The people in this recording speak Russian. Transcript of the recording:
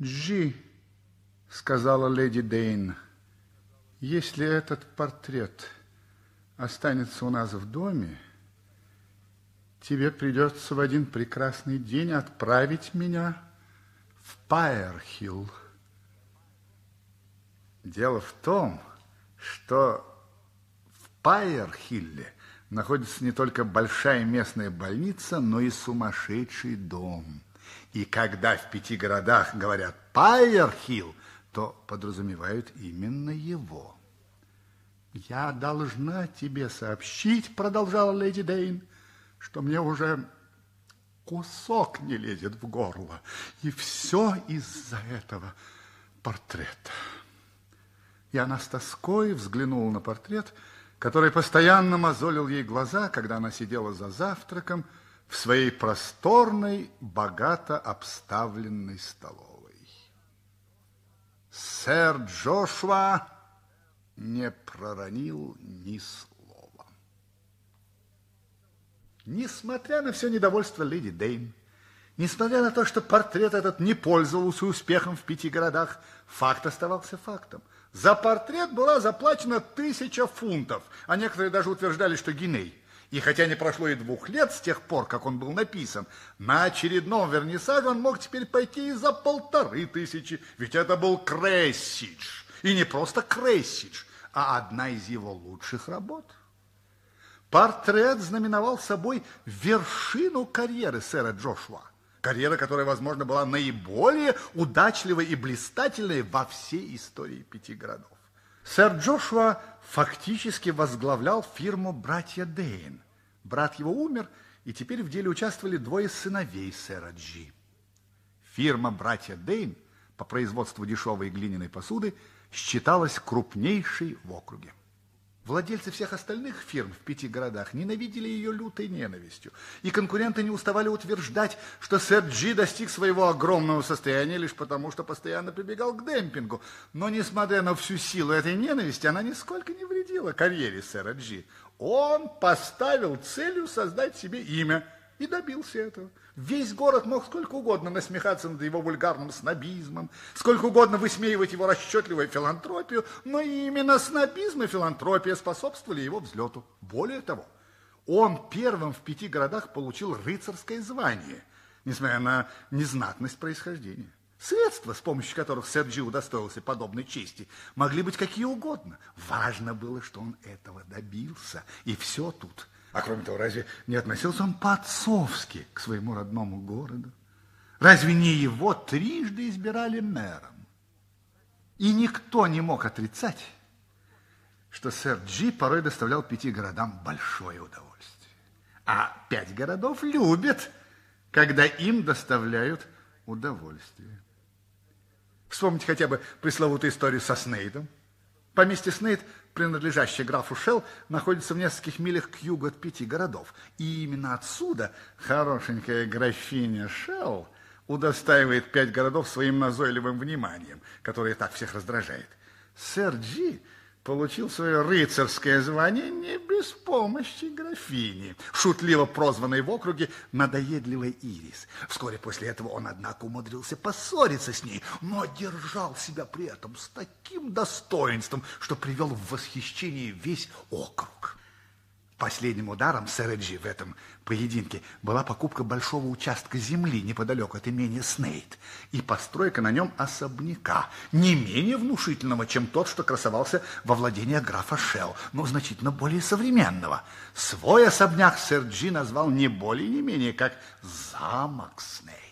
Джи, сказала леди Дейн, если этот портрет останется у нас в доме, тебе придется в один прекрасный день отправить меня в Пайерхилл. Дело в том, что в Пайерхилле находится не только большая местная больница, но и сумасшедший дом. И когда в пяти городах говорят Пайерхилл, то подразумевают именно его. Я должна тебе сообщить, продолжала леди Дейн, что мне уже кусок не лезет в горло. И все из-за этого портрета. И она с тоской взглянула на портрет, который постоянно мозолил ей глаза, когда она сидела за завтраком в своей просторной, богато обставленной столовой. Сэр Джошуа не проронил ни слова. Несмотря на все недовольство леди Дейн, несмотря на то, что портрет этот не пользовался успехом в пяти городах, факт оставался фактом – за портрет была заплачена тысяча фунтов, а некоторые даже утверждали, что гиней. И хотя не прошло и двух лет с тех пор, как он был написан, на очередном вернисаже он мог теперь пойти и за полторы тысячи, ведь это был Крессидж. И не просто Крессидж, а одна из его лучших работ. Портрет знаменовал собой вершину карьеры сэра Джошуа. Карьера, которая, возможно, была наиболее удачливой и блистательной во всей истории пяти городов. Сэр Джошуа фактически возглавлял фирму «Братья Дейн». Брат его умер, и теперь в деле участвовали двое сыновей сэра Джи. Фирма «Братья Дейн» по производству дешевой глиняной посуды считалась крупнейшей в округе. Владельцы всех остальных фирм в пяти городах ненавидели ее лютой ненавистью. И конкуренты не уставали утверждать, что сэр Джи достиг своего огромного состояния лишь потому, что постоянно прибегал к демпингу. Но, несмотря на всю силу этой ненависти, она нисколько не вредила карьере сэра Джи. Он поставил целью создать себе имя – и добился этого. Весь город мог сколько угодно насмехаться над его вульгарным снобизмом, сколько угодно высмеивать его расчетливую филантропию, но именно снобизм и филантропия способствовали его взлету. Более того, он первым в пяти городах получил рыцарское звание, несмотря на незнатность происхождения. Средства, с помощью которых Серджи удостоился подобной чести, могли быть какие угодно. Важно было, что он этого добился, и все тут – а кроме того, разве не относился он по-отцовски к своему родному городу? Разве не его трижды избирали мэром? И никто не мог отрицать, что сэр Джи порой доставлял пяти городам большое удовольствие. А пять городов любят, когда им доставляют удовольствие. Вспомните хотя бы пресловутую историю со Снейдом. Поместье Снейд принадлежащая графу Шелл, находится в нескольких милях к югу от пяти городов. И именно отсюда хорошенькая графиня Шелл удостаивает пять городов своим назойливым вниманием, которое так всех раздражает. Сэр Джи получил свое рыцарское звание не без помощи графини, шутливо прозванной в округе надоедливой Ирис. Вскоре после этого он, однако, умудрился поссориться с ней, но держал себя при этом с таким достоинством, что привел в восхищение весь округ. Последним ударом сэра Джи в этом поединке была покупка большого участка земли неподалеку от имения Снейт и постройка на нем особняка, не менее внушительного, чем тот, что красовался во владении графа Шелл, но значительно более современного. Свой особняк сэр Джи назвал не более не менее, как «Замок Снейт».